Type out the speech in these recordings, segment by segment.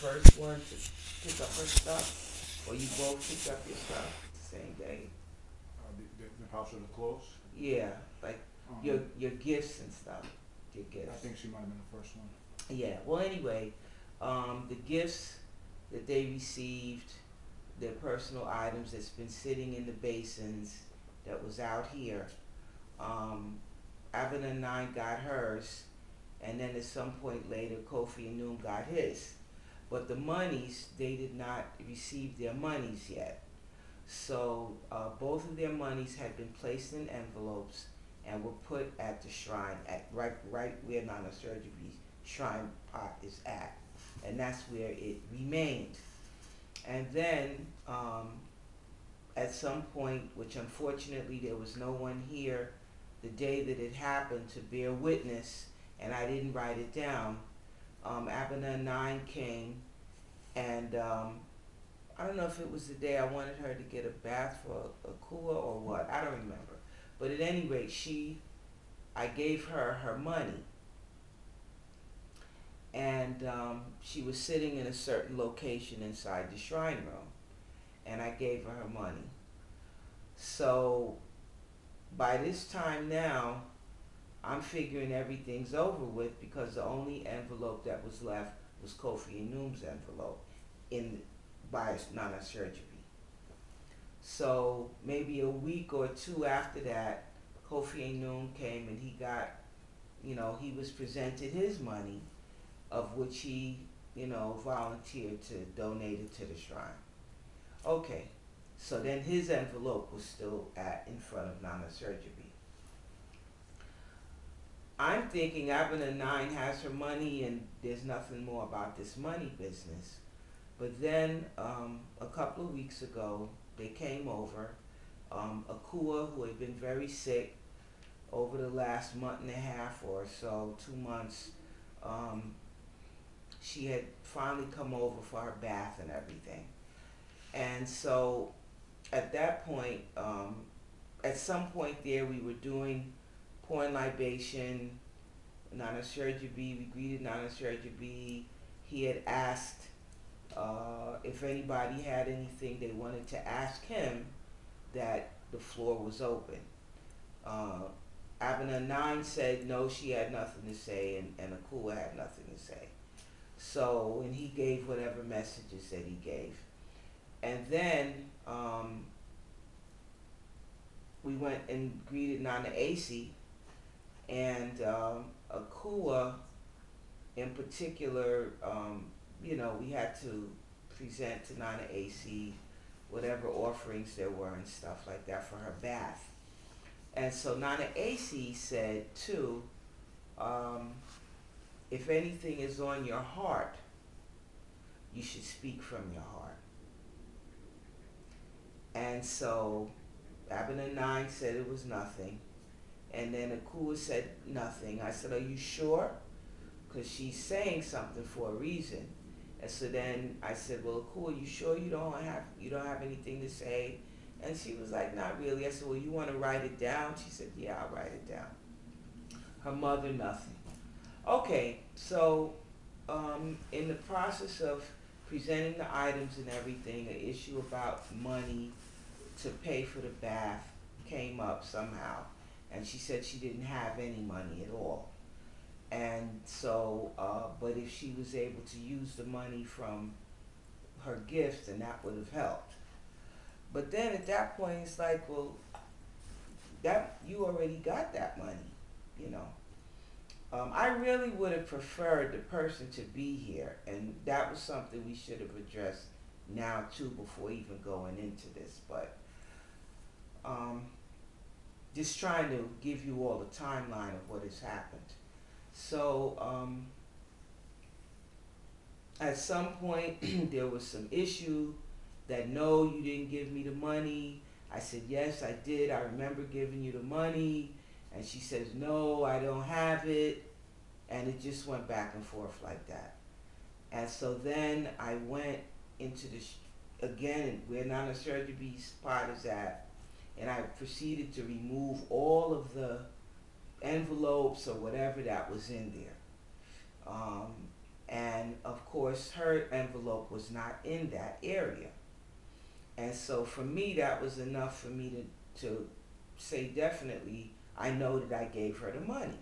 first one to pick up her stuff, or you both picked up your stuff the same day? Uh, the, the, the house of the clothes. Yeah, like Um, your your gifts and stuff. Your gifts. I gifts. think she might have been the first one. Yeah. Well, anyway, um, the gifts that they received, their personal items that's been sitting in the basins that was out here. Um, and Nine got hers, and then at some point later, Kofi and Noom got his. But the monies, they did not receive their monies yet. So uh, both of their monies had been placed in envelopes and were put at the shrine at right right where Nana Surgery's shrine pot is at, and that's where it remained. And then um, at some point, which unfortunately there was no one here the day that it happened to bear witness, and I didn't write it down. Um, Abner Nine came, and um, I don't know if it was the day I wanted her to get a bath for a or what. I don't remember. But at any rate, she, I gave her her money. And um, she was sitting in a certain location inside the shrine room. And I gave her her money. So by this time now, I'm figuring everything's over with because the only envelope that was left was Kofi and Noom's envelope in by Nana surgery. So maybe a week or two after that, Kofi Noom came and he got, you know, he was presented his money, of which he, you know, volunteered to donate it to the shrine. Okay, so then his envelope was still at in front of Nana surgery. I'm thinking Avenue Nine has her money and there's nothing more about this money business. But then um, a couple of weeks ago, they came over. Um, Akua, who had been very sick over the last month and a half or so, two months, um, she had finally come over for her bath and everything. And so at that point, um, at some point there, we were doing porn libation, Nana Surgery, we greeted Nana Surgery. He had asked uh, if anybody had anything they wanted to ask him, that the floor was open. Uh, Abena 9 said no, she had nothing to say, and, and Akua had nothing to say. So, and he gave whatever messages that he gave. And then um, we went and greeted Nana AC, and um, Akua in particular, um, you know, we had to present to Nana AC whatever offerings there were and stuff like that for her bath. And so Nana AC said too, um, if anything is on your heart, you should speak from your heart. And so Abner 9 said it was nothing. And then Akua said nothing. I said, are you sure? Because she's saying something for a reason. And so then I said, well, Akua, you sure you don't have you don't have anything to say? And she was like, not really. I said, well, you want to write it down? She said, yeah, I'll write it down. Her mother, nothing. Okay, so um, in the process of presenting the items and everything, an issue about money to pay for the bath came up somehow. And she said she didn't have any money at all. And so, uh, but if she was able to use the money from her gifts, then that would have helped. But then at that point, it's like, well, that you already got that money, you know. Um, I really would have preferred the person to be here, and that was something we should have addressed now too before even going into this. But um, just trying to give you all the timeline of what has happened. So um, at some point there was some issue that no, you didn't give me the money. I said yes, I did. I remember giving you the money, and she says no, I don't have it, and it just went back and forth like that. And so then I went into the again where Nana Surgery spot is at, and I proceeded to remove all of the envelopes or whatever that was in there. Um, and of course. her envelope was not in that area. And so for me, that was enough for me to, to say definitely, I know that I gave her the money.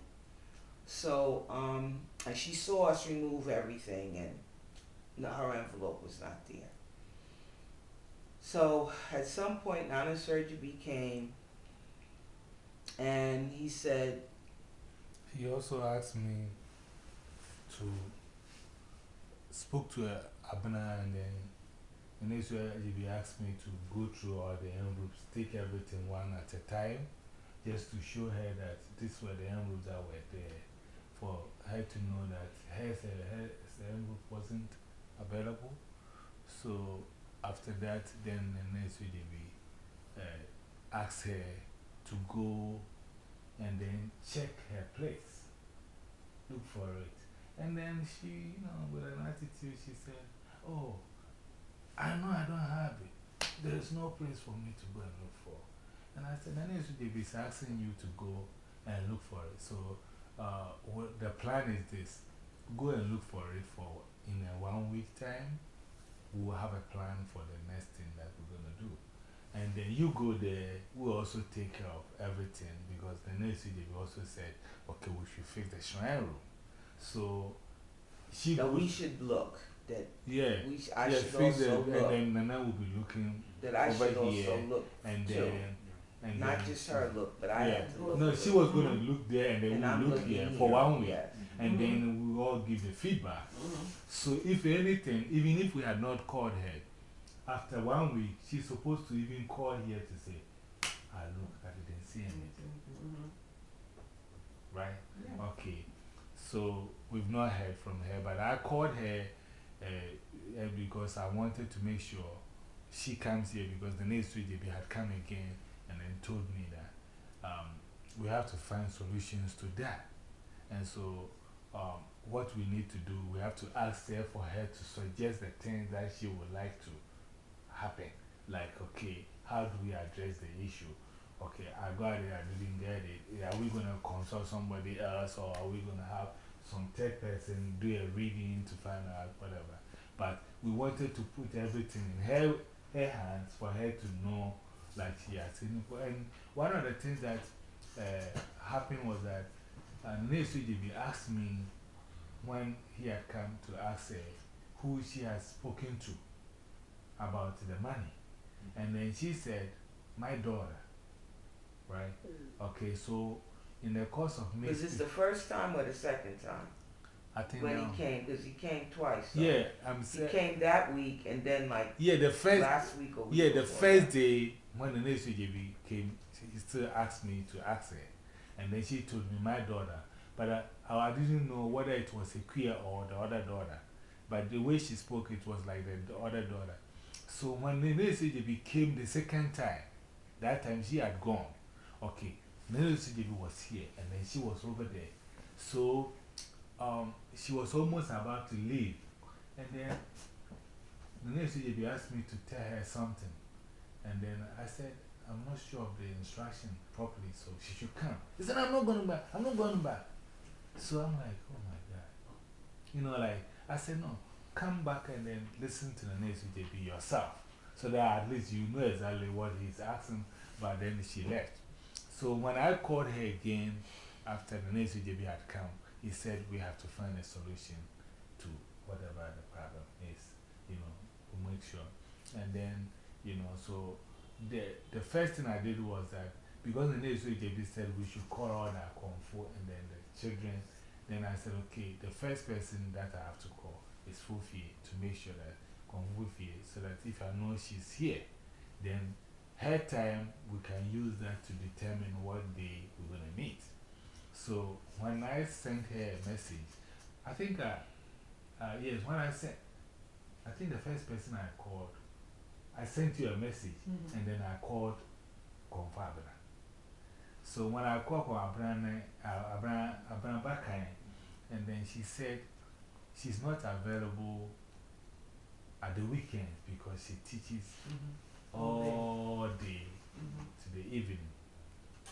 So, um, and she saw us remove everything and her envelope was not there. So at some point, Nana Surgery came and he said, He also asked me to spoke to uh, Abner and then and so he asked me to go through all the envelopes, take everything one at a time, just to show her that these were the envelopes that were there, for her to know that her, her, her envelope wasn't available. So after that, then the next week we uh, asked her to go and then check her place, look for it. And then she, you know, with an attitude, she said, Oh, I know I don't have it. There is no place for me to go and look for. And I said, then David is asking you to go and look for it. So uh, the plan is this go and look for it for in a one week time. We will have a plan for the next thing that we're going to do. And then you go there, we also take care of everything because the next week they also said, okay, we should fix the shrine room. So she that we should look, that yeah, we sh- I yeah, should also it, look, and then Nana will be looking, that I over should also here, look, and too. then and not just her look, but I yeah. had to look. No, she was gonna look there, and then and we look here for one week, yes. and then we all give the feedback. So if anything, even if we had not called her, after one week, she's supposed to even call here to say, "I look, I didn't see anything." Right? Okay. So we've not heard from her, but I called her uh, uh, because I wanted to make sure she comes here because the next week they had come again and told me that um, we have to find solutions to that. And so, um, what we need to do, we have to ask her for her to suggest the things that she would like to happen. Like, okay, how do we address the issue? Okay, I got it, I didn't get it. Are we going to consult somebody else or are we going to have some third person do a reading to find out whatever? But we wanted to put everything in her, her hands for her to know like she has seen. And one of the things that uh, happened was that uh, Nesujib asked me when he had come to ask her who she has spoken to about the money. And then she said, My daughter. Right? Okay, so in the course of me. Was this the first time or the second time I think when now- he came? Because he came twice. so Yeah, I'm He came that week and then like Yeah, the first. last week or week Yeah, the first that. day when the next JB came, she still asked me to ask her. And then she told me, my daughter. But I, I didn't know whether it was a queer or the other daughter. But the way she spoke, it was like the, the other daughter. So when the next JB came the second time, that time she had gone. Okay, next JB was here and then she was over there. So um, she was almost about to leave. And then the next JB asked me to tell her something. And then I said, I'm not sure of the instruction properly, so she should come. He said, I'm not going back. I'm not going back. So I'm like, oh my God. You know, like, I said, no, come back and then listen to the next JB yourself. So that at least you know exactly what he's asking. But then she left. So when I called her again after the next JB had come, he said, we have to find a solution to whatever the problem is, you know, to make sure. And then, you know, so the, the first thing I did was that because the next week JB said we should call all our comfort and then the children, then I said, okay, the first person that I have to call is Fufi to make sure that Konfufi, so that if I know she's here, then her time we can use that to determine what day we're going to meet. So when I sent her a message, I think, uh, yes, when I sent, I think the first person I called, I sent you a message and then I called Konfabra. So when I called Konfabra, Abra Bakai, and then she said she's not available at the weekend because she teaches all day Mhm. to the evening.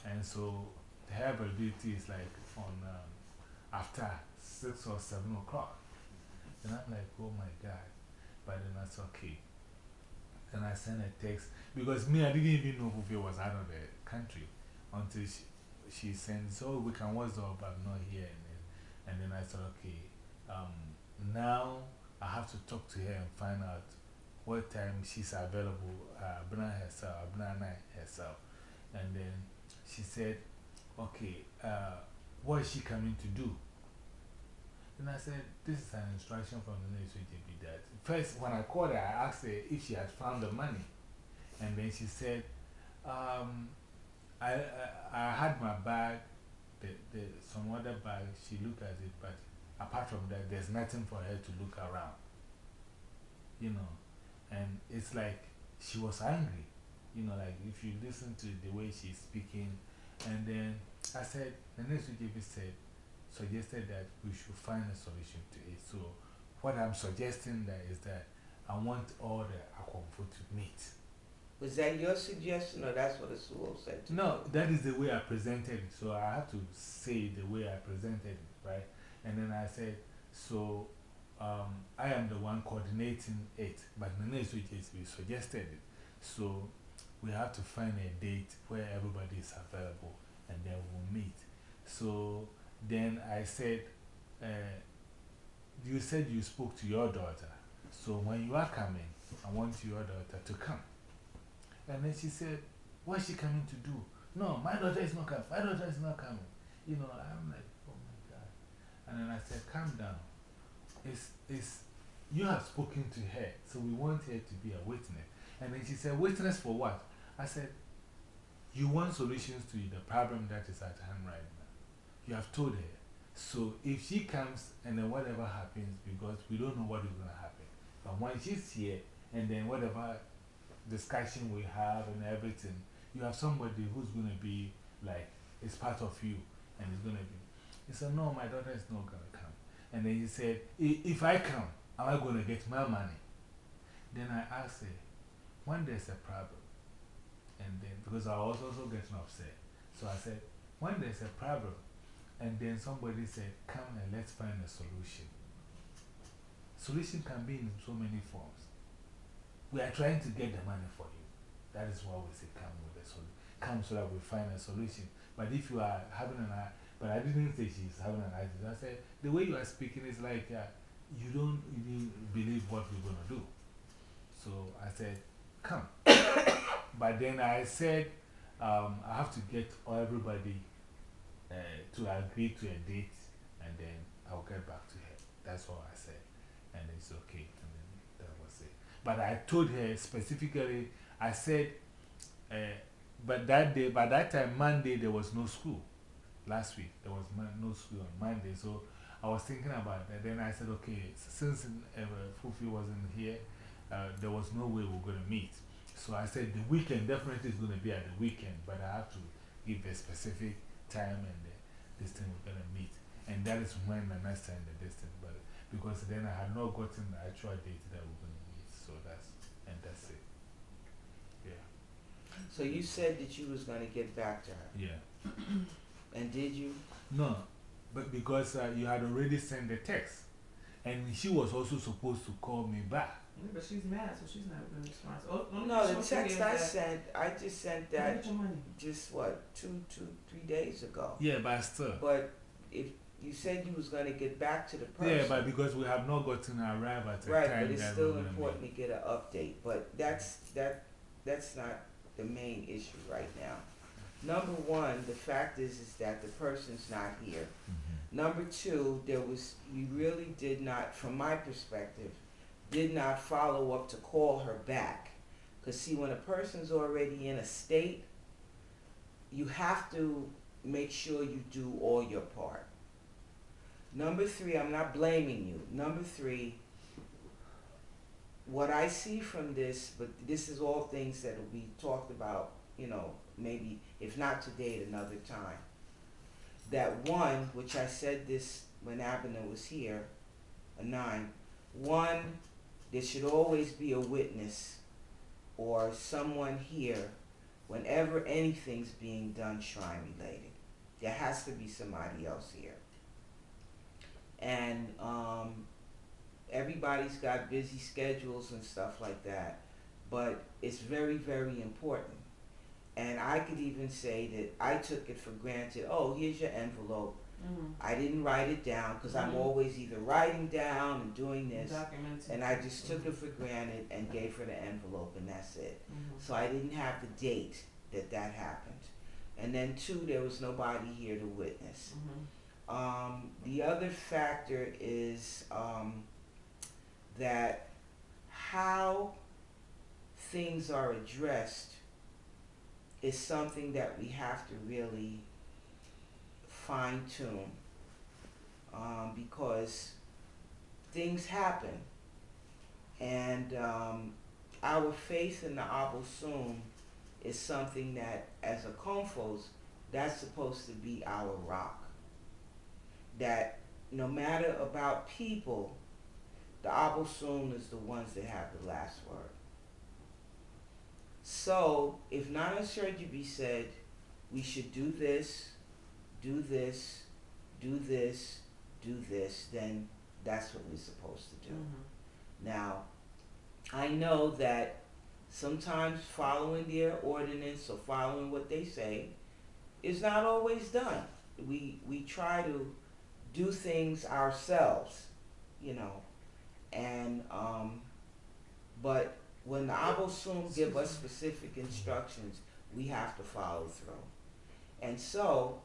And so her availability is like on um, after 6 or 7 o'clock. And I'm like, oh my God. But then that's okay. And I sent a text because me, I didn't even know Fufi was out of the country until she, she sends, oh, we can WhatsApp, but not here. And then, and then I said, okay, um, now I have to talk to her and find out what time she's available, uh, Abna and I herself. And then she said, okay, uh, what is she coming to do? And I said, this is an instruction from the nurse JB that first, when I called her, I asked her if she had found the money. And then she said, um, I, I, I had my bag, the, the, some other bag, she looked at it, but apart from that, there's nothing for her to look around. You know, and it's like she was angry. You know, like if you listen to the way she's speaking, and then I said, the next JB said, suggested that we should find a solution to it. So, what I'm suggesting that is that I want all the Akomfo to meet. Was that your suggestion or that's what the school said? to No, that is the way I presented it. So I have to say the way I presented it, right? And then I said, so um, I am the one coordinating it, but is we suggested it. So we have to find a date where everybody is available and then we'll meet. So then I said, uh, you said you spoke to your daughter. So when you are coming, I want your daughter to come. And then she said, What is she coming to do? No, my daughter is not coming. My daughter is not coming. You know, I'm like, Oh my God. And then I said, Calm down. It's, it's, you have spoken to her, so we want her to be a witness. And then she said, Witness for what? I said, You want solutions to the problem that is at hand right now. You have told her. So if she comes and then whatever happens, because we don't know what is going to happen. But when she's here, and then whatever discussion we have and everything, you have somebody who's going to be like, it's part of you, and it's going to be. He said, No, my daughter is not going to come. And then he said, If I come, am I going to get my money? Then I asked her, When there's a problem, and then, because I was also getting upset. So I said, When there's a problem, and then somebody said, Come and let's find a solution. Solution can be in so many forms. We are trying to get the money for you. That is why we say come with a solution. Come so that we find a solution. But if you are having an eye, but I didn't say she's having an attitude. I said, the way you are speaking is like uh, you don't even believe what we're going to do. So I said, come. but then I said, um, I have to get everybody uh, to agree to a date and then I'll get back to her. That's all I said. And it's okay. And then that was it. But I told her specifically, I said, uh, but that day, by that time, Monday, there was no school. Last week, there was no school on Monday. So I was thinking about that. Then I said, okay, since uh, Fufi wasn't here, uh, there was no way we're going to meet. So I said, the weekend definitely is going to be at the weekend, but I have to give a specific time and the distance we're going to meet. And that is when the next time the distance. But because then I had not gotten the actual date that we're going to meet. So that's, and that's it. Yeah. So you said that you was going to get back to her. Yeah. And did you? No, but because uh, you had already sent the text. And she was also supposed to call me back. Yeah, but she's mad, so she's not going to respond. Oh, No, the only thing text I that- sent, I just sent that get your money. just what, two, two, three days ago. Yeah, but still. But if you said you was going to get back to the person. Yeah, but because we have not gotten arrived at the Right, time but it's that still we're gonna important to get an update, but that's, that, that's not the main issue right now. Number one, the fact is, is that the person's not here. Mhm. Number two, there was, you really did not, from my perspective, did not follow up to call her back. Cause see, when a person's already in a state, you have to make sure you do all your part. Number three, I'm not blaming you. Number three, what I see from this, but this is all things that will be talked about, you know, maybe if not today, at another time. That one, which I said this when Abner was here, a nine, one, there should always be a witness or someone here whenever anything's being done shrine related. There has to be somebody else here. And um, everybody's got busy schedules and stuff like that, but it's very, very important. And I could even say that I took it for granted. Oh, here's your envelope. Mhm. I didn't write it down because I'm Mhm. always either writing down and doing this, and I just took it for granted and gave her the envelope, and that's it. Mhm. So I didn't have the date that that happened. And then two, there was nobody here to witness. Mhm. Um, the other factor is um, that how things are addressed is something that we have to really fine tune um, because things happen and um, our faith in the Abel Sum is something that as a Confos that's supposed to be our rock that no matter about people, the Abosom is the ones that have the last word. So if Nana Surgery said we should do this, do this, do this, do this, then that's what we're supposed to do. Mhm. Now, I know that sometimes following their ordinance or following what they say is not always done. We we try to do things ourselves, you know, and um, but when the Abosom give us specific instructions, we have to follow through. And so,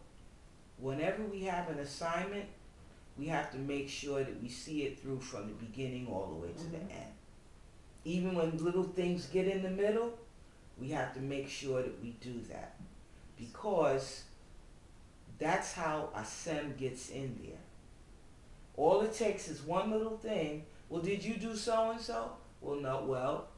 whenever we have an assignment, we have to make sure that we see it through from the beginning all the way to the Mhm. end. Even when little things get in the middle, we have to make sure that we do that. Because that's how Asem gets in there. All it takes is one little thing. Well, did you do so and so? Well, no. Well,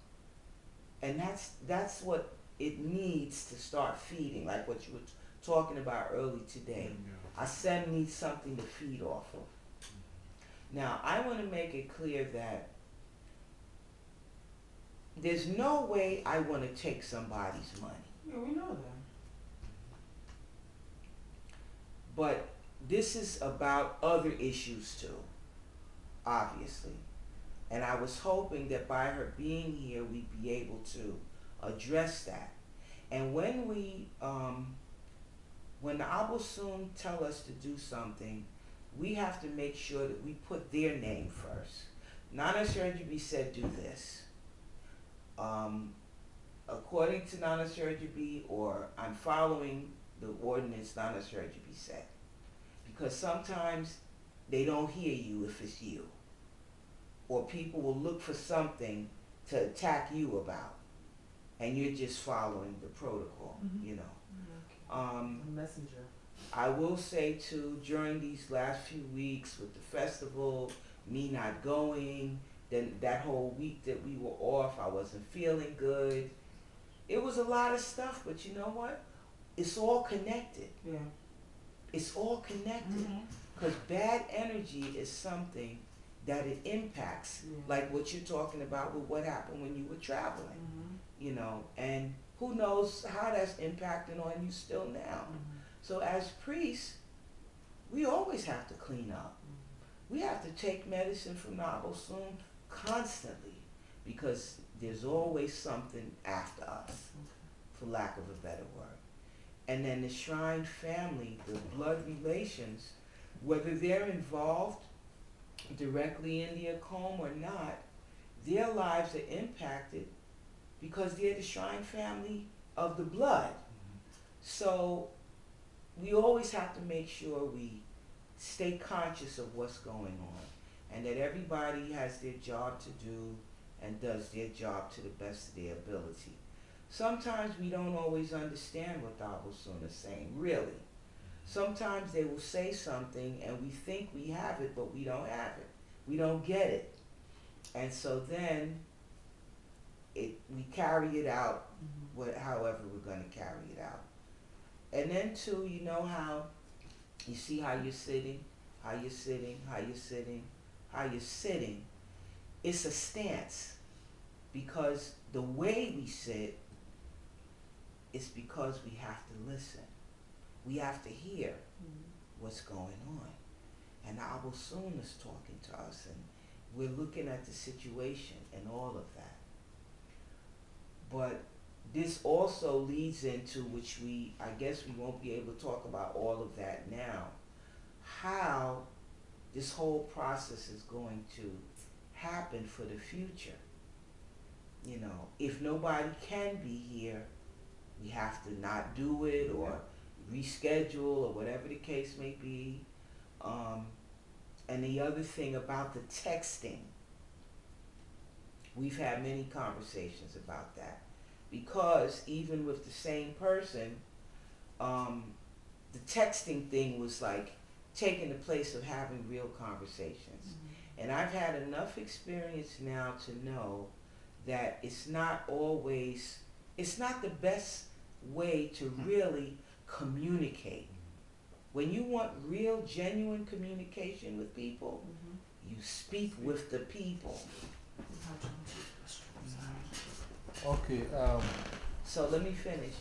and that's that's what it needs to start feeding, like what you were talking about early today. I Asem needs something to feed off of. Now, I want to make it clear that there's no way I want to take somebody's money. Yeah, we know that. But this is about other issues too, obviously. And I was hoping that by her being here, we'd be able to address that. And when we, um, when the Abosom tell us to do something, we have to make sure that we put their name first. Nana Surgery said, do this. Um, according to Nana Surgery, or I'm following the ordinance Nana Surgery said. Because sometimes they don't hear you if it's you. Or people will look for something to attack you about. And you're just following the protocol, Mhm. you know. Um, A messenger. I will say too, during these last few weeks with the festival, me not going, then that whole week that we were off, I wasn't feeling good. It was a lot of stuff, but you know what? It's all connected. Yeah. It's all connected. Because bad energy is something that it impacts, Yeah. like what you're talking about with what happened when you were traveling, Mhm. you know, and who knows how that's impacting on you still now. Mhm. So as priests, we always have to clean up. We have to take medicine from Nabosun constantly because there's always something after us, for lack of a better word. And then the shrine family, the blood relations, whether they're involved directly in the Akom or not, their lives are impacted because they're the shrine family of the blood. So we always have to make sure we stay conscious of what's going on and that everybody has their job to do and does their job to the best of their ability. Sometimes we don't always understand what the is saying, really. Sometimes they will say something and we think we have it, but we don't have it. We don't get it. And so then it, we carry it out Mhm. what, however we're gonna carry it out. And then too, you know how you see how you're sitting, how you're sitting, how you're sitting, how you're sitting. It's a stance because the way we sit is because we have to listen. We have to hear Mhm. what's going on. And the Abosom is talking to us and we're looking at the situation and all of that. But this also leads into which we, I guess we won't be able to talk about all of that now, how this whole process is going to happen for the future. You know, if nobody can be here, we have to not do it or reschedule or whatever the case may be. Um, and the other thing about the texting, we've had many conversations about that because even with the same person, um, the texting thing was like taking the place of having real conversations. Mm-hmm. And I've had enough experience now to know that it's not always, it's not the best way to hmm. really communicate. Mm-hmm. When you want real, genuine communication with people, mm-hmm. you speak with the people. Okay, um, So let me finish.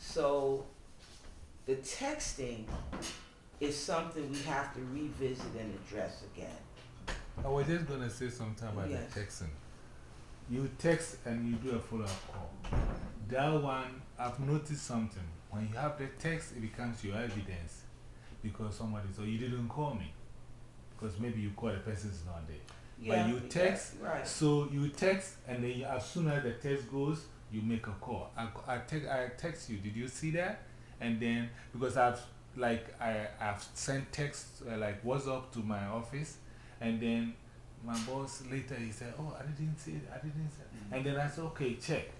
So the texting is something we have to revisit and address again. I was just going to say something about Yes. the texting. You text and you do a follow up call. That one, I've noticed something. When you have the text, it becomes your evidence because somebody, so you didn't call me. Because maybe you call the person's not there. Yeah, you text, Right. So you text, and then you, as soon as the text goes, you make a call. I, I, text, I text you, did you see that? And then, because I've, like, I, I've sent text, uh, like, WhatsApp to my office, and then my boss later, he said, Oh, I didn't see it, I didn't see it. And then I said, Okay, check.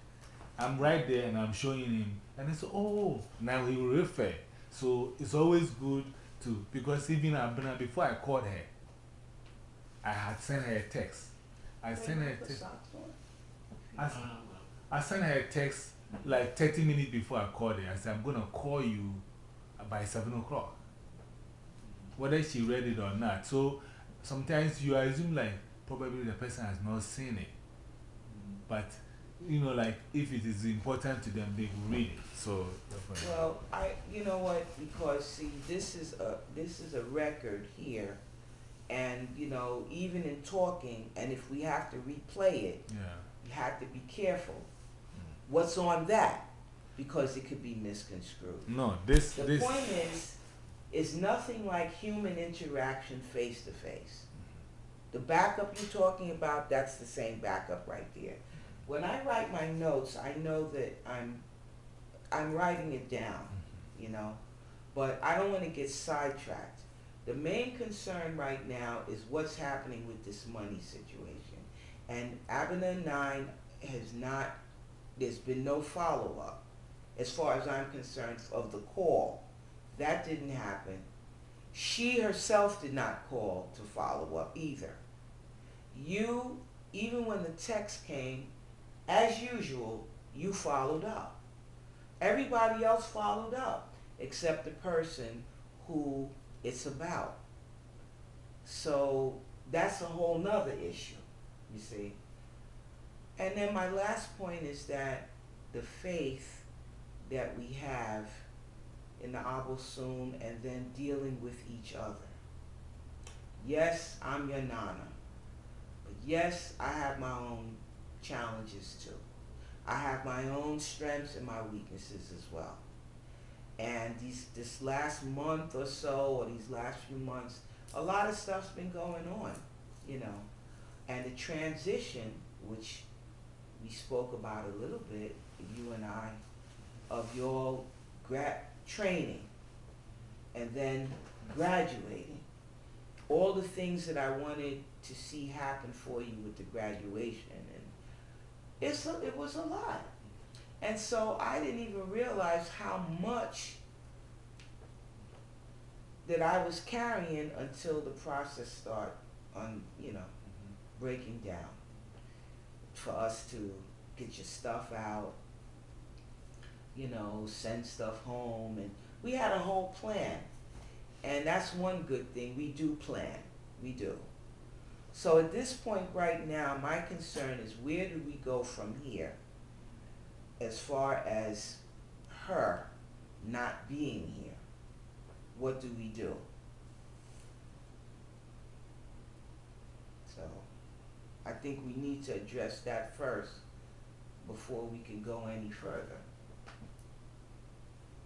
I'm right there, and I'm showing him. And he said, Oh, now he will refer. So it's always good to, because even Abena, before I called her, I had sent her a text. I sent her a text. I, I sent her a text like 30 minutes before I called her. I said, I'm going to call you by 7 o'clock. Whether she read it or not. So sometimes you assume like probably the person has not seen it. But, you know, like if it is important to them, they will read it. So, definitely. Well, I, you know what, because see, this is a, this is a record here. And, you know, even in talking, and if we have to replay it, yeah. you have to be careful. What's on that? Because it could be misconstrued. No, this, The this. point is, is nothing like human interaction face to face. The backup you're talking about, that's the same backup right there. When I write my notes, I know that I'm, I'm writing it down, mm-hmm. you know, but I don't want to get sidetracked. The main concern right now is what's happening with this money situation. And Abner 9 has not, there's been no follow up, as far as I'm concerned, of the call. That didn't happen. She herself did not call to follow up either. You, even when the text came, as usual, you followed up. Everybody else followed up except the person who it's about. So that's a whole nother issue, you see. And then my last point is that the faith that we have in the Abosom and then dealing with each other. Yes, I'm your Nana. But yes, I have my own challenges too. I have my own strengths and my weaknesses as well. And these this last month or so, or these last few months, a lot of stuff's been going on, you know. And the transition, which we spoke about a little bit, you and I, of your grad training and then graduating. All the things that I wanted to see happen for you with the graduation and it's a, it was a lot. And so I didn't even realize how much that I was carrying until the process started on, you know, mm-hmm. breaking down for us to get your stuff out, you know, send stuff home. And we had a whole plan. And that's one good thing. We do plan. We do. So at this point right now, my concern is where do we go from here as far as her not being here? What do we do? So I think we need to address that first before we can go any further.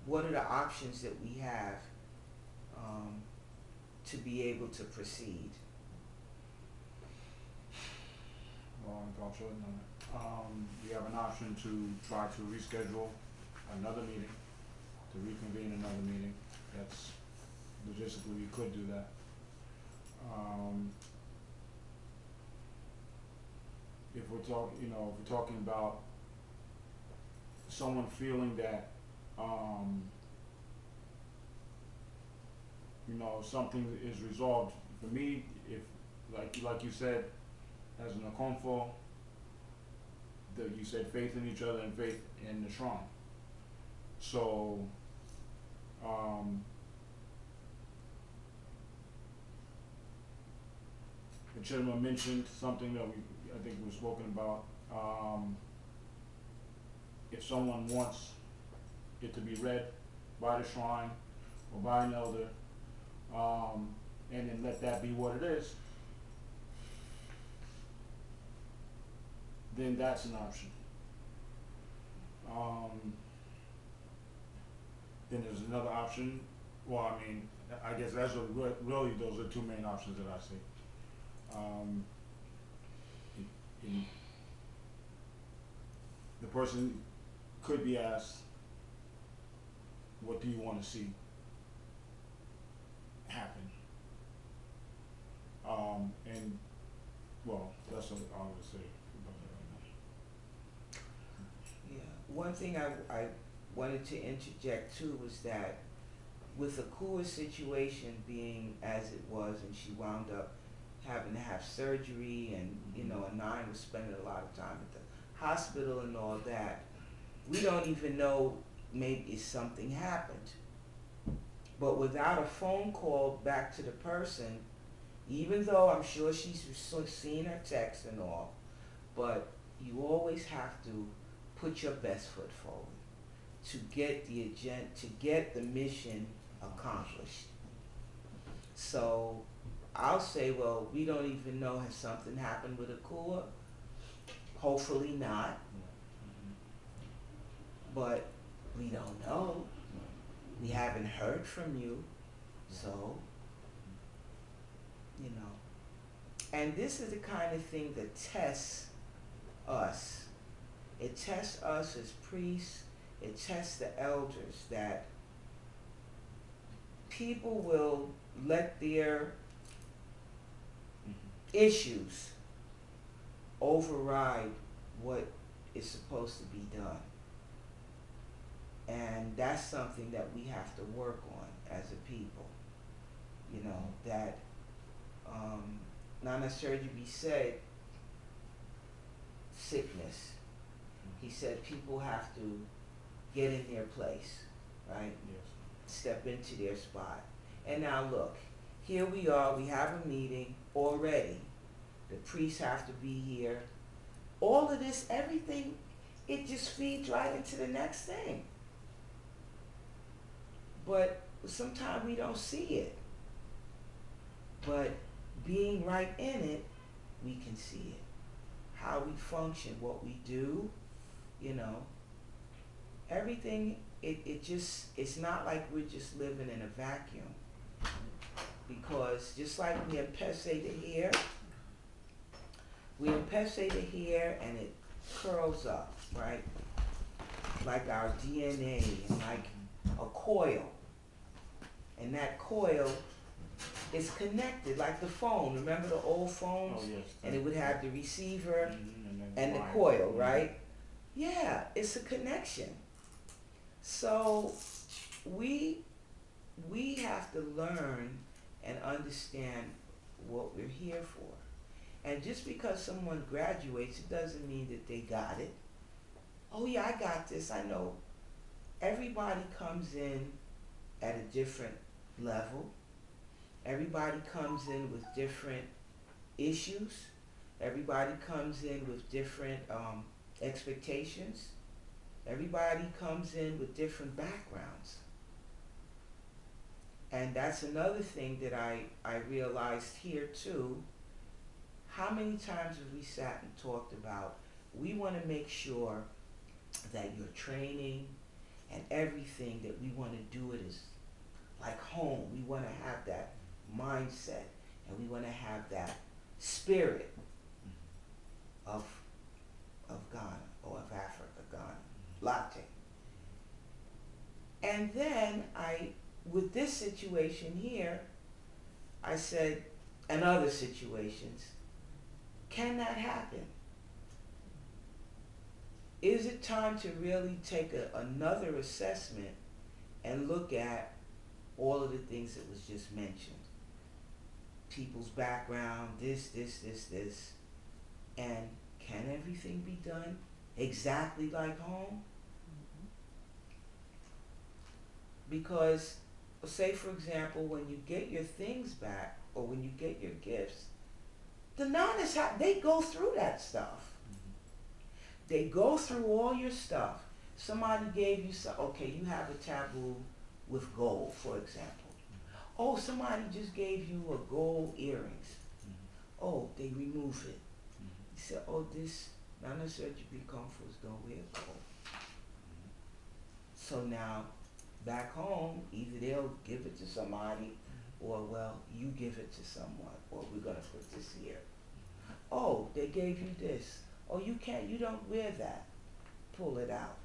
What are the options that we have um, to be able to proceed? Well, um, we have an option to try to reschedule another meeting, to reconvene another meeting. That's logistically, we could do that. Um, if we're talk, you know, if we're talking about someone feeling that, um, you know, something is resolved, for me, if, like, like you said, as an Okomfo, that you said faith in each other and faith in the shrine. So, um, the gentleman mentioned something that we, I think was spoken about, um, if someone wants it to be read by the shrine or by an elder, um, and then let that be what it is, then that's an option. Um, then there's another option, well, I mean, I guess that's really, those are two main options that I see. Um, in, in, the person could be asked, what do you wanna see happen? Um, and, well, that's what I would say about that right now. Yeah, one thing I, I wanted to interject too was that with the Kua situation being as it was and she wound up having to have surgery and, you know, and Nine was spending a lot of time at the hospital and all that, we don't even know maybe something happened. But without a phone call back to the person, even though I'm sure she's seen her text and all, but you always have to put your best foot forward to get the agenda, to get the mission accomplished. So I'll say, well, we don't even know has something happened with Akua. Hopefully not, but we don't know. We haven't heard from you, so, you know. And this is the kind of thing that tests us. It tests us as priests, it tests the elders that people will let their issues override what is supposed to be done. And that's something that we have to work on as a people. You know, that um, not necessarily be said sickness. He said people have to get in their place, right? Yes. step into their spot. And now look, here we are, we have a meeting already. The priests have to be here. All of this, everything, it just feeds right into the next thing. But sometimes we don't see it. But being right in it, we can see it. How we function, what we do, you know. Everything it, it just it's not like we're just living in a vacuum. Because just like we impensate the hair we impensate the hair and it curls up right? Like our dna and like a coil. And that coil is connected like the phone. Remember the old phones? Oh, yes. and it would have the receiver Mhm, and and the coil, right? Yeah, it's a connection. So we we have to learn and understand what we're here for. And just because someone graduates, it doesn't mean that they got it. Oh yeah, I got this. I know. Everybody comes in at a different level. Everybody comes in with different issues. Everybody comes in with different um, expectations. Everybody comes in with different backgrounds. And that's another thing that I, I realized here too. how many times have we sat and talked about we want to make sure that your training and everything that we want to do it is like home. We want to have that mindset and we want to have that spirit of of Ghana or of Africa, Ghana, Larteh. And then I, with this situation here, I said, and other situations, can that happen? Is it time to really take a, another assessment and look at all of the things that was just mentioned? People's background, this, this, this, this, and can everything be done exactly like home? Because, say for example, when you get your things back or when you get your gifts, the non-is ha- they go through that stuff. They go through all your stuff. Somebody gave you some. Okay, you have a taboo with gold, for example. Oh, somebody just gave you a gold earrings. Oh, they remove it. Said, "Oh, this be comfortable, don't wear gold." So now, back home, either they'll give it to somebody, or well, you give it to someone, or we're gonna put this here. Oh, they gave you this. Oh, you can't, you don't wear that. Pull it out,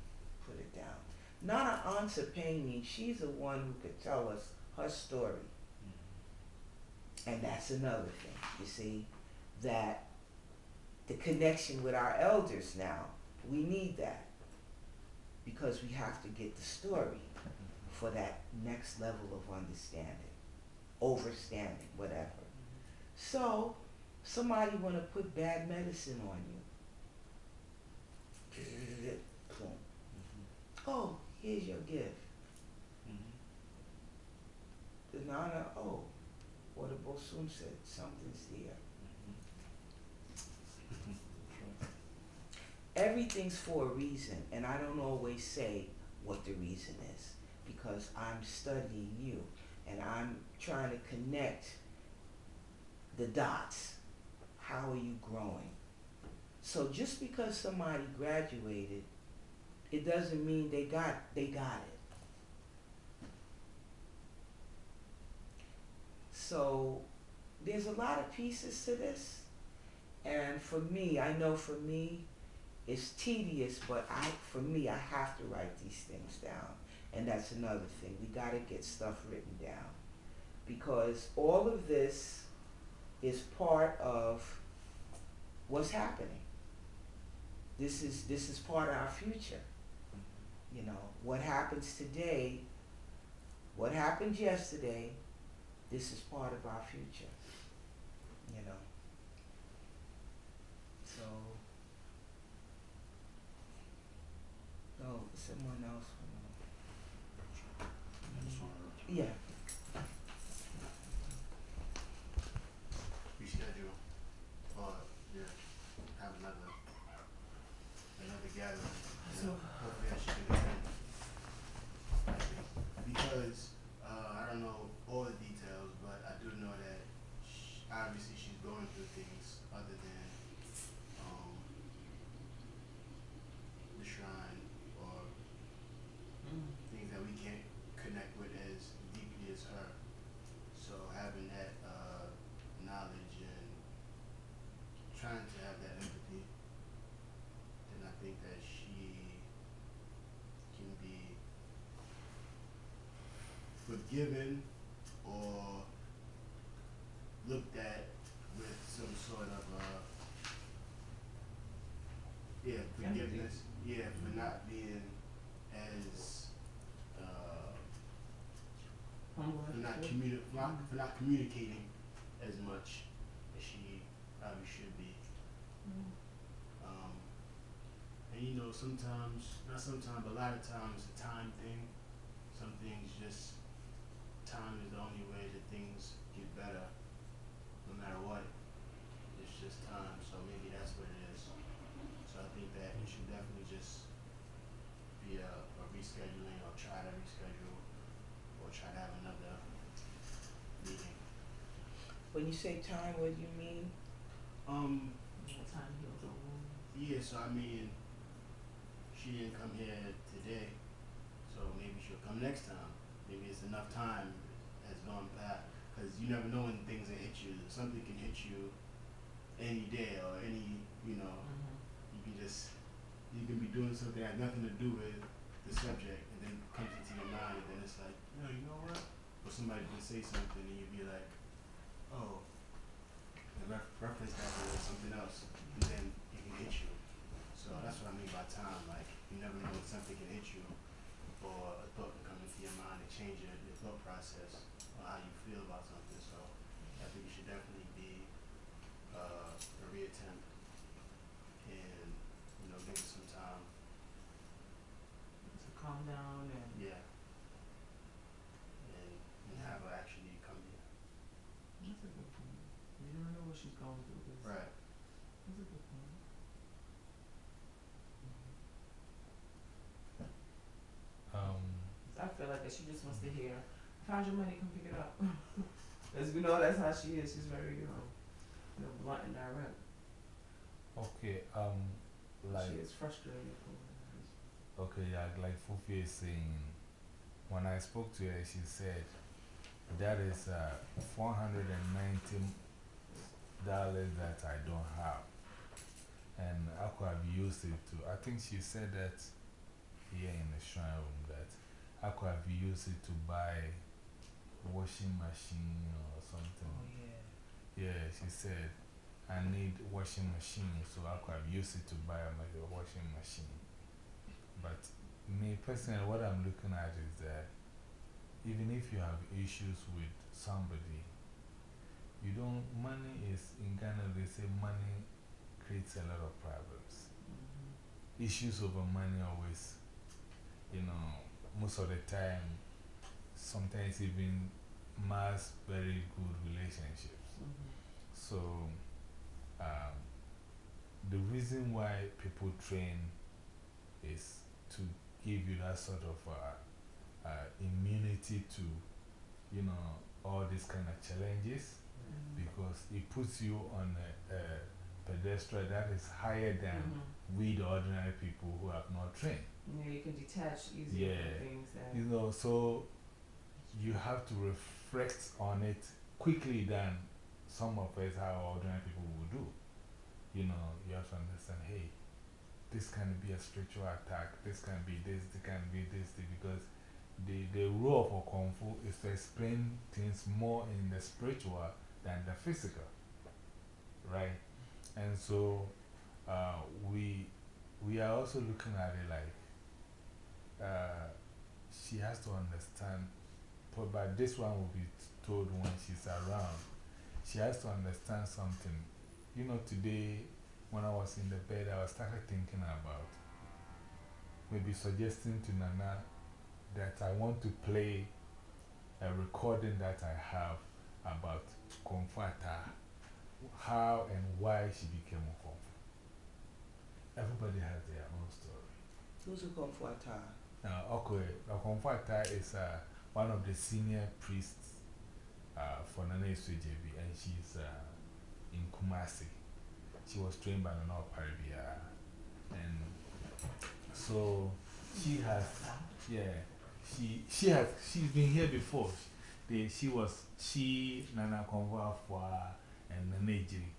put it down. Nana answer me. She's the one who could tell us her story. And that's another thing, you see, that the connection with our elders now, we need that. Because we have to get the story for that next level of understanding, overstanding, whatever. So, somebody wanna put bad medicine on you. Oh, here's your gift. The Nana, oh, what the Bosum said, something's there. Everything's for a reason, and I don't always say what the reason is because I'm studying you and I'm trying to connect the dots. How are you growing? So just because somebody graduated, it doesn't mean they got they got it. So there's a lot of pieces to this. And for me, I know for me, it's tedious, but I, for me, I have to write these things down. And that's another thing. We got to get stuff written down. Because all of this is part of what's happening. This is, this is part of our future. You know, what happens today, what happened yesterday, this is part of our future. You know. So, no, someone else. I just wanna Yeah. or yeah, have another another gathering. you know, hopefully I should can attend. Because uh, I don't know all the details, but I do know that sh obviously she's going through things other than um, the shrine or things that we can't connect with as deeply as her. So having that uh, knowledge and trying to have that empathy, then I think that she can be forgiven or looked at with some sort of uh, yeah forgiveness yeah for not being as uh, for not for not, communicating as much as she probably should be. Um, and you know, sometimes, not sometimes, but a lot of times, it's a time thing. Some things just, time is the only way that things get better, no matter what. It's just time, so maybe that's what it is. So I think that it should definitely just be a, a rescheduling or try to reschedule or try to have another. When you say time, what do you mean? Um, What time heals a wound. yeah, so I mean, she didn't come here today, so maybe she'll come next time. Maybe it's enough time has gone past, because you never know when things will hit you. Something can hit you any day or any, you know, Mm-hmm. you can just, you can be doing something that has nothing to do with the subject, and then it comes into your mind, and then it's like, no, you know what? Or somebody can say something, and you'd be like, oh, and ref- reference something else, and then it can hit you. So that's what I mean by time. Like you never know when something can hit you, or a thought can come into your mind and change your, your thought process or how you feel about something. So I think it should definitely be uh, a reattempt, and you know, give it some time. To calm down and. Yeah. And, and have her actually come here. That's a good point. You never know what she's going through. 'cause Right. That's a good point. Um, I feel like that she just wants to hear, found your money, come pick it up. As we know, that's how she is. She's very, um, you know, blunt and direct. okay, um, like, she is frustrated. Okay, yeah, like Fufi is saying, when I spoke to her, she said that is uh, $490 that I don't have. And I could have used it to, I think she said that here in the shrine room that I could have used it to buy washing machine or something. Oh, yeah. Yeah, she said, I need washing machine, so I could have used it to buy a washing machine. But me personally, what I'm looking at is that even if you have issues with somebody, you don't, money is, in Ghana, they say money creates a lot of problems. Mm-hmm. Issues over money always, you know, most of the time, sometimes even mass very good relationships. Mm-hmm. So, um, the reason why people train is to give you that sort of uh, uh, immunity to, you know, all these kind of challenges Mm-hmm. because it puts you on a, a pedestal that is higher than Mhm. we, the ordinary people who have not trained. Yeah, you can detach easier Yeah. from things. You know, so you have to reflect on it quickly than some of us, how ordinary people will do. You know, you have to understand, hey, this can be a spiritual attack, this can be this, this can be this, this because the, the role of Okomfo is to explain things more in the spiritual than the physical. Right? And so uh, we, we are also looking at it like uh, she has to understand, but, this one will be told when she's around. She has to understand something. You know, today when I was in the bed, I started thinking about maybe suggesting to Nana that I want to play a recording that I have about Okomfo Ata, how and why she became a Fu. Everybody has their own story. Who's Fu Ata? Uh, okay, Fu Ata is uh, one of the senior priests uh, for Nana Asuo Gyebi, and she's uh, in Kumasi. She was trained by Nana Oparebea, and so she has, yeah, she she has she's been here before. They, she was she Nana Okomfo Afua and Ejiri.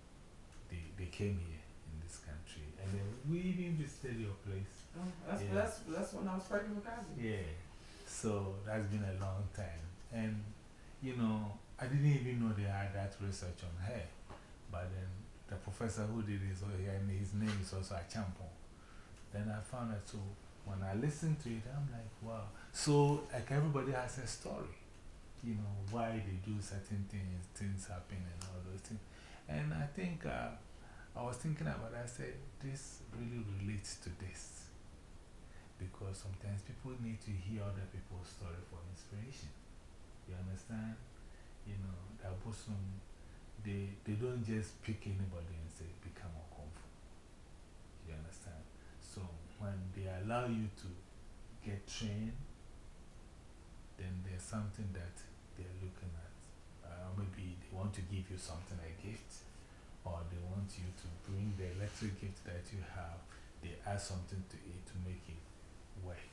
They they came here in this country, and then we even visited your place. Oh, that's, Yeah. that's, that's when I was pregnant with Kazi. Yeah, so that's been a long time. And, you know, I didn't even know they had that research on her. But then the professor who did this, over here, and his name is also a champion. Then I found out, so when I listened to it, I'm like, wow. So, like, everybody has a story, you know, why they do certain things, things happen, and all those things. And I think uh, I was thinking about I said, this really relates to this because sometimes people need to hear other people's story for inspiration. You understand? You know, that person, they, they don't just pick anybody and say, become a Kung. You understand? So when they allow you to get trained, then there's something that they're looking at. Uh, maybe they want to give you something, a gift, or they want you to bring the electric gift that you have, they add something to it to make it work.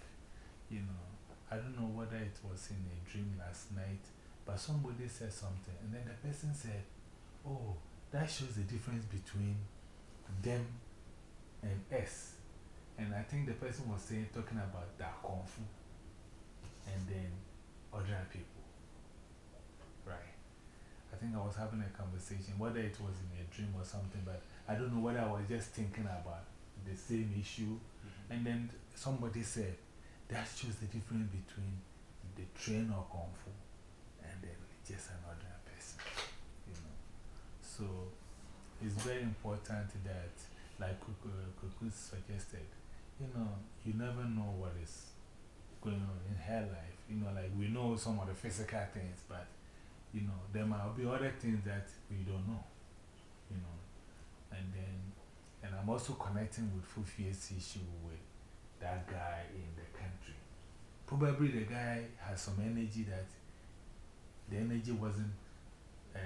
You know, I don't know whether it was in a dream last night, but somebody said something, and then the person said, Oh, that shows the difference between them and us. And I think the person was saying, talking about that Okomfo and then other people. I think I was having a conversation, whether it was in a dream or something, but I don't know whether I was just thinking about the same issue. Mm-hmm. And then somebody said, that's just the difference between the trainer of Kung Fu and then just another person. You know. So it's very important that, like Kuku, Kuku suggested, you know, you never know what is going on in her life. You know, like we know some of the physical things, but you know, there might be other things that we don't know. You know, and then, and I'm also connecting with Fufie's issue with that guy in the country. Probably the guy has some energy that the energy wasn't uh,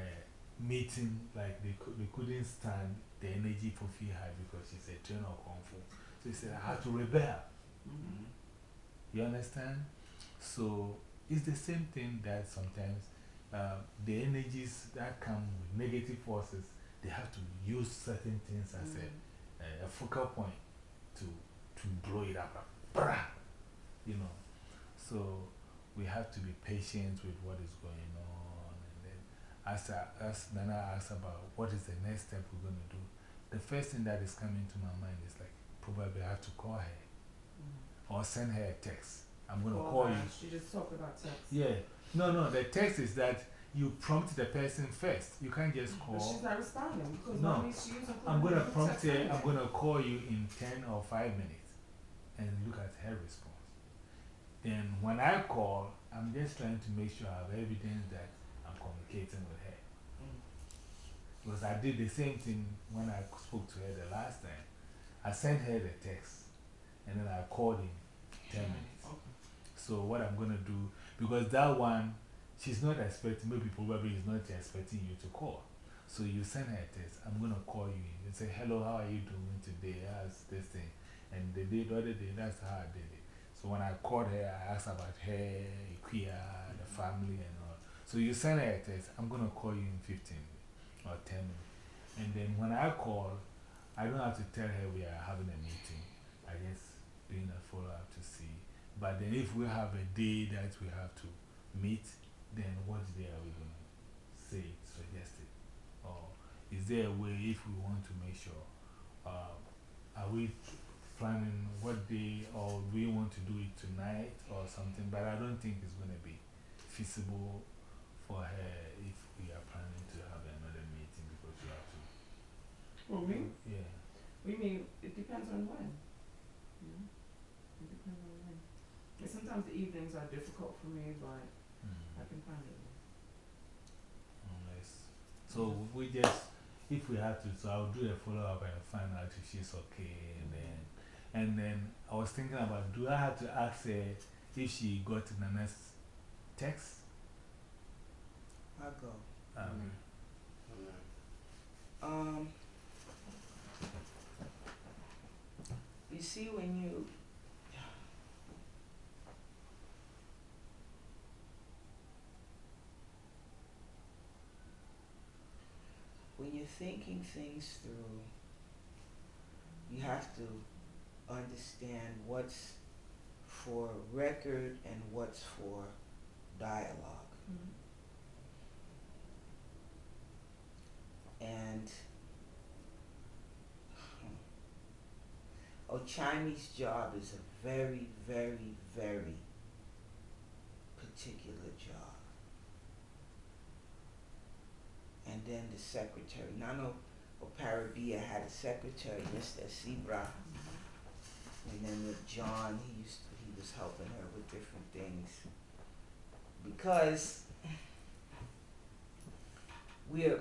meeting, like they, they couldn't stand the energy Fufi had because she's a trainer of Okomfo. So he said, I had to rebel. Mhm. You understand? So it's the same thing that sometimes uh, the energies that come with negative forces, they have to use certain things as Mhm. a, a, a focal point to, to blow it up. You know, so we have to be patient with what is going on. And then, as, I, as Nana asked about what is the next step we're going to do, the first thing that is coming to my mind is like, probably I have to call her Mhm. or send her a text. I'm going to call uh, you. She just talked about text. Yeah. No, no, the text is that you prompt the person first. You can't just But she's call. not responding because No. mommy, she using I'm going to prompt her. I'm going to call you in 10 or 5 minutes and look at her response. Then when I call, I'm just trying to make sure I have evidence that I'm communicating with her. Mm. Because I did the same thing when I spoke to her the last time. I sent her the text and then I called in 10 minutes. Okay. So what I'm gonna do because that one she's not expecting maybe probably is not expecting you to call. So you send her a text, I'm gonna call you and say, Hello, how are you doing today? How's this thing? And the day the other day that's how I did it. So when I called her I asked about her, Ikuya, the family and all. So you send her a text, I'm gonna call you in fifteen or ten minutes. And then when I call, I don't have to tell her we are having a meeting. I just doing a follow up to but then if we have a day that we have to meet, then what day are we going to say, suggest it? Or is there a way if we want to make sure, uh, are we planning what day or we want to do it tonight or something? But I don't think it's going to be feasible for her if we are planning to have another meeting because we have to. For me, Yeah. we mean it depends on when. You know? It depends on when. And sometimes the evenings are difficult for me, but Mm. I can find it. Unless, so we just, if we have to, so I'll do a follow up and find out if she's okay. And then, and then I was thinking about, do I have to ask her if she got Nana's text? I go. Um, Okay. Um, you see, when you when you're thinking things through, you have to understand what's for record and what's for dialogue. Mm-hmm. and oh, Okyeame's job is a very, very, very particular job. And then the secretary. Nana Oparebea had a secretary, Mr. Sibra. And then with John, he used to, he was helping her with different things. Because we're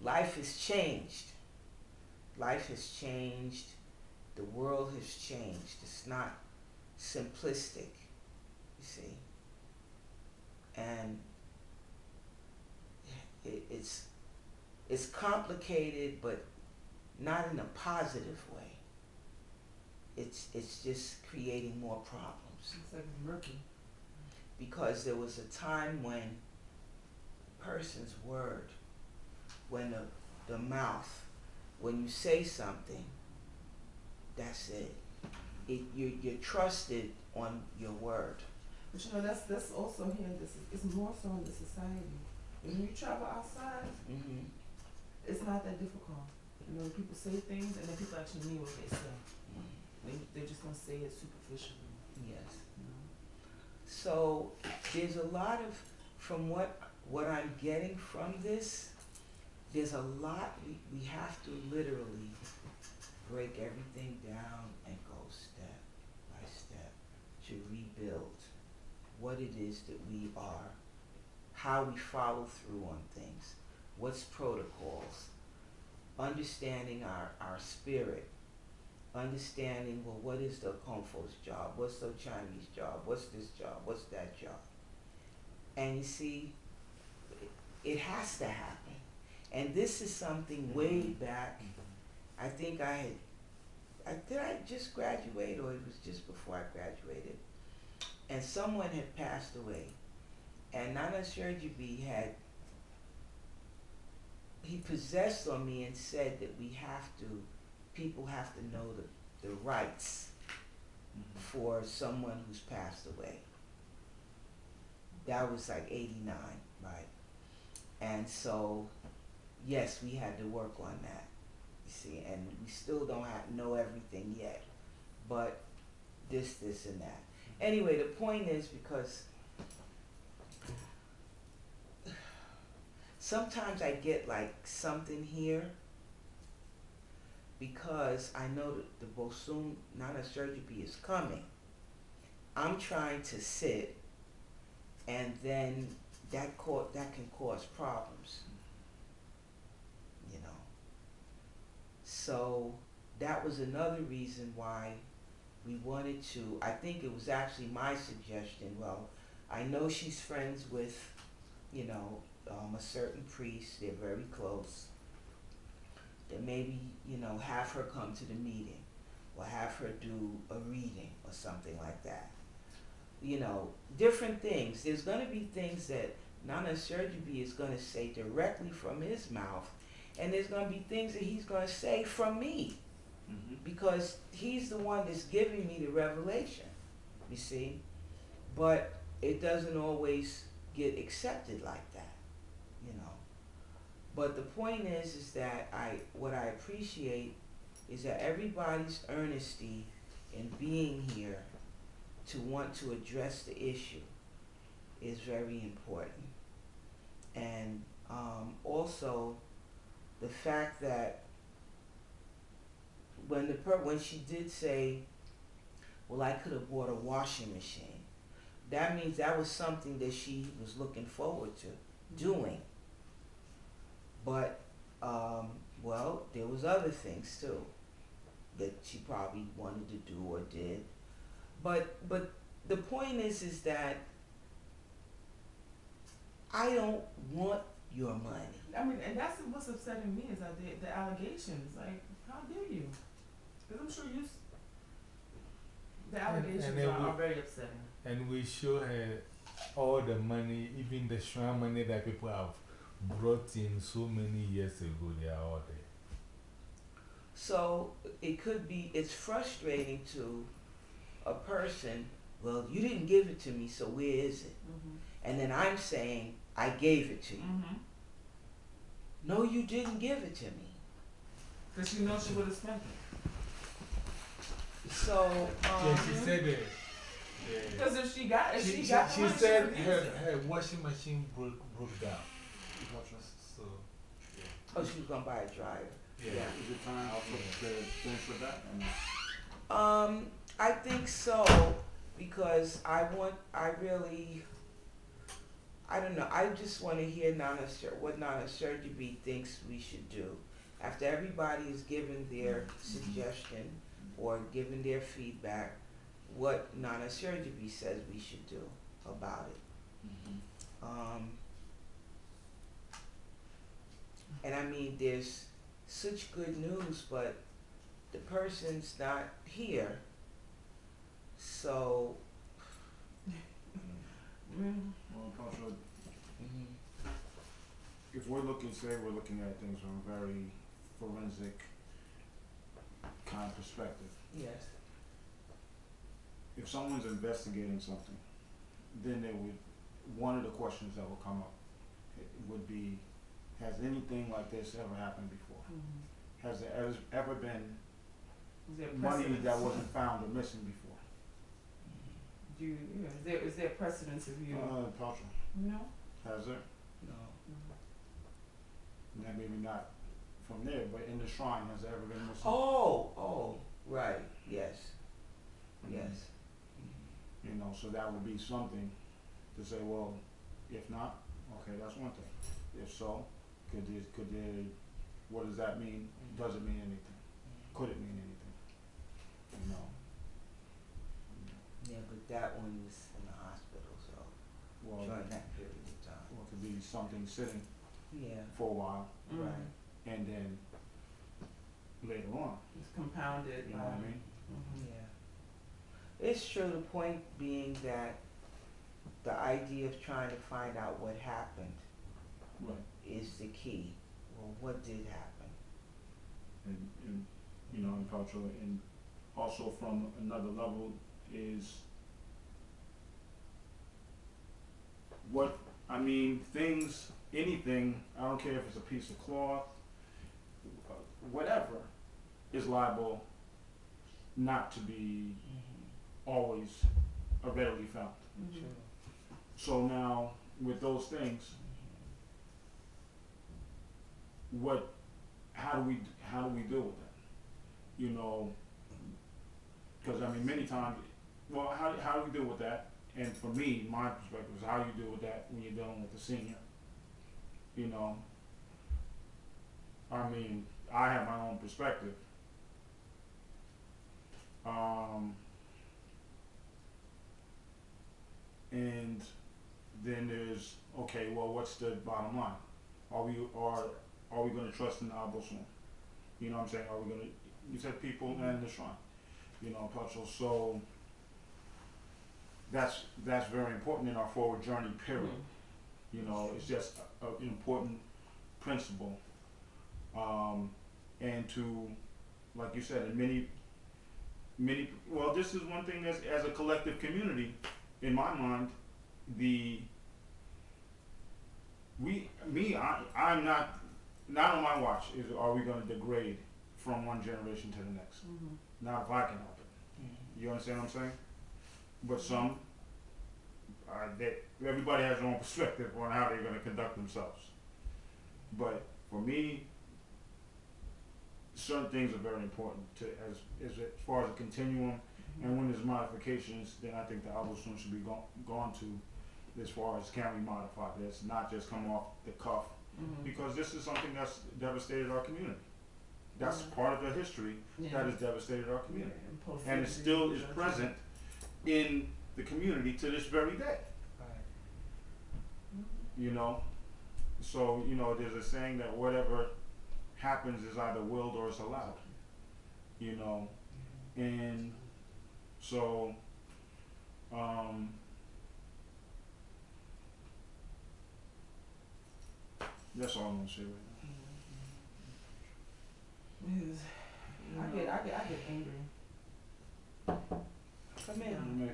life has changed. Life has changed. The world has changed. It's not simplistic, you see. And it, it's it's complicated, but not in a positive way. It's it's just creating more problems It's like murky. because there was a time when a person's word, when the the mouth, when you say something, that's it. It you you're trusted on your word. But you know, that's that's also here. in This is, it's more so in the society. When you travel outside, hmm it's not that difficult. You know, people say things and then people actually mean what they say. They they're just gonna say it superficially. Yes. You know? So there's a lot of, from what what I'm getting from this, there's a lot we, we have to literally break everything down and go step by step to rebuild what it is that we are, how we follow through on things, what's protocols, understanding our, our spirit, understanding well what is the Confo's job, what's the Chinese job, what's this job, what's that job. And you see, it, it has to happen. And this is something mm-hmm. way back. I think I had, I, did I just graduate or it was just before I graduated? And someone had passed away. And Nana Asuo Gyebi had, he possessed on me and said that we have to, people have to know the, the rights mm-hmm. for someone who's passed away. That was like 89, right? And so, yes, we had to work on that. You see, and we still don't have, know everything yet, but this, this, and that. Mm-hmm. Anyway, the point is because sometimes I get like something here because I know that the Bosum Surgery is coming. I'm trying to sit and then that co- that can cause problems. You know. So that was another reason why we wanted to I think it was actually my suggestion, well, I know she's friends with, you know, um, a certain priest, they're very close. That maybe, you know, have her come to the meeting or have her do a reading or something like that. You know, different things. There's gonna be things that Nana Surgery is gonna say directly from his mouth, and there's gonna be things that he's gonna say from me Mhm. because he's the one that's giving me the revelation, you see. But it doesn't always get accepted like that, you know. But the point is, is that I what I appreciate is that everybody's earnesty in being here to want to address the issue is very important, and um, also the fact that when the per- when she did say, "Well, I could have bought a washing machine," that means that was something that she was looking forward to doing. But um, well, there was other things too that she probably wanted to do or did. But but the point is is that I don't want your money. I mean, and that's what's upsetting me is that the, the allegations. Like, how dare you? Because I'm sure you. s- The And- and allegations are, we- are very upsetting. And we show her all the money, even the shrine money that people have brought in so many years ago, they are all there. So it could be, it's frustrating to a person, well, you didn't give it to me, so where is it? Mm-hmm. And then I'm saying, I gave it to you. Mm-hmm. No, you didn't give it to me. Because you know she would have spent it. So, Yeah, she um, said that. Because if she got, if she, she, she, got the she said her, would use it. her washing machine broke, broke down. Oh, she was gonna buy a dryer. yeah. Yeah. Is it time also to finish with that? Um, I think so because I want, I really, I don't know. I just want to hear Nana Shur- what Nana Asuo Gyebi thinks we should do. After everybody has given their suggestion or given their feedback, what Nana Asuo Gyebi says we should do about it. Um, And I mean, there's such good news, but the person's not here. So, Mm. Well, mhm, if we're looking, say we're looking at things from a very forensic kind of perspective, yes, if someone's investigating something, then there would, one of the questions that will come up would be, has anything like this ever happened before? Mhm. Has there ever, ever been Is there money that wasn't found or missing before? Do you, is there, is there precedence of you, Uh, Counselor, no? has there? no, And that maybe not from there, but in the shrine, has there ever been missing? oh, oh, right, yes, yes. You know, so that would be something to say, well, if not, okay, that's one thing. If so, could this, could there, what does that mean? Does it mean anything? Could it mean anything? No. Yeah, but that one was in the hospital, so, Well, during that period of time, or it could be something sitting yeah, for a while Mm. right. and then later on, It's compounded you by. know what I mean? Mhm. Yeah. It's true, the point being that the idea of trying to find out what happened Right. Is the key. Well, what did happen? And, and, you know, and cultural, and also from another level is what, I mean, things, anything, I don't care if it's a piece of cloth, uh, whatever, is liable not to be always uh, readily found. Mhm. So now, with those things, what, how do we, how do we deal with that? You know, cause I mean, many times, well, how, how do we deal with that? And for me, my perspective is how you deal with that when you're dealing with a senior. You know, I mean, I have my own perspective. Um, and then there's okay, well, what's the bottom line? Are we are are we going to trust in the Abosom? You know what I'm saying? Are we going to? You said people and the shrine. You know, Pacho. So that's that's very important in our forward journey. Period. Mhm. You know, it's just a, a, an important principle. Um, and to, like you said, in many, many, well, this is one thing as, as a collective community, in my mind, the, we, me, I, I'm not, not on my watch is, are we gonna degrade from one generation to the next? Mhm. Not if I can help it. You understand what I'm saying? But some, uh, everybody has their own perspective on how they're gonna conduct themselves. But for me, certain things are very important to, as, as, as far as a continuum, and when there's modifications, then I think the Abosom should be gone, gone to, as far as can we modify this, not just come off the cuff, Mhm. because this is something that's devastated our community. That's Mhm. part of the history Yeah. that has devastated our Yeah, community and and it still is present in the community to this very day. Right. Mhm. You know, so you know, there's a saying that whatever happens is either willed or it's allowed. You know, and so, um, that's all I'm gonna say right Yes. I get, I get, I get angry. Come now. in. You may-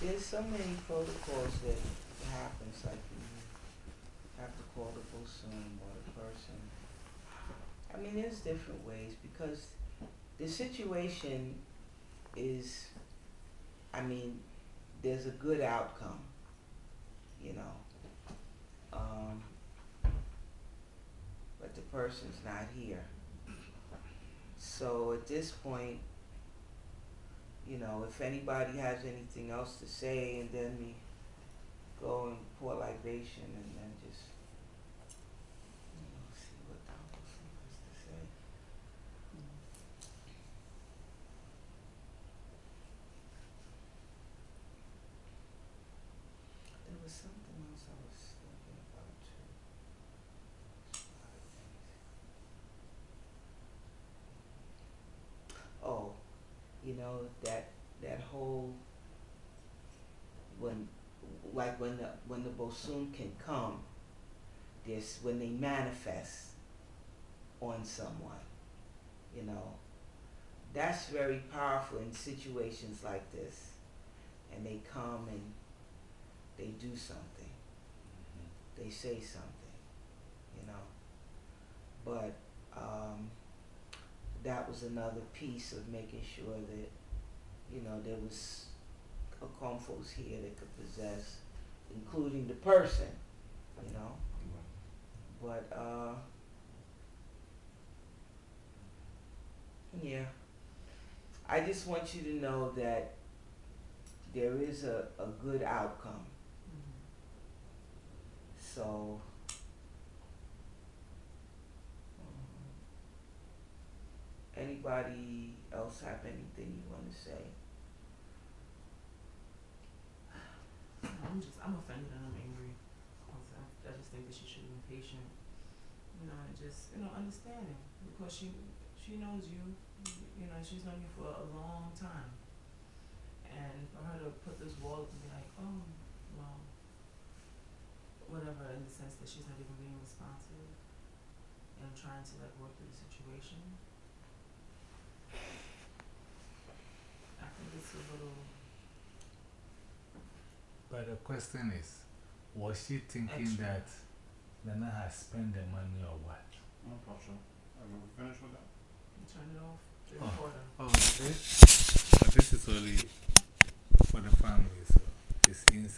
There's so many protocols that happens, like you have to call the bosom or the person. I mean, there's different ways because the situation is, I mean, there's a good outcome, you know. Um, but the person's not here. So at this point, you know, if anybody has anything else to say, and then we go and pour libation, and then just, you know, see what the Holy has to say. know, that, that whole, when, like when the, when the Bosum can come, this, when they manifest on someone, you know, that's very powerful in situations like this. And they come and they do something, they say something, you know. But um, that was another piece of making sure that, you know, there was a confos here that could possess, including the person, you know. But uh, yeah, I just want you to know that there is a, a good outcome. Mhm. So, um, anybody else have anything you want to say? I'm just, I'm offended and I'm angry. Also, I just think that she should been patient, you know, and just, you know, understanding because she, she knows you, you know, she's known you for a long time. And for her to put this wall up and be like, oh, well, whatever, in the sense that she's not even being responsive and trying to like work through the situation. I think it's a little but the question is, was she thinking Extra. that Nana has spent the money or what? I'm not sure. Have we finished with that? Turn it off. Oh, it oh this, but this is only for the family, so it's inside.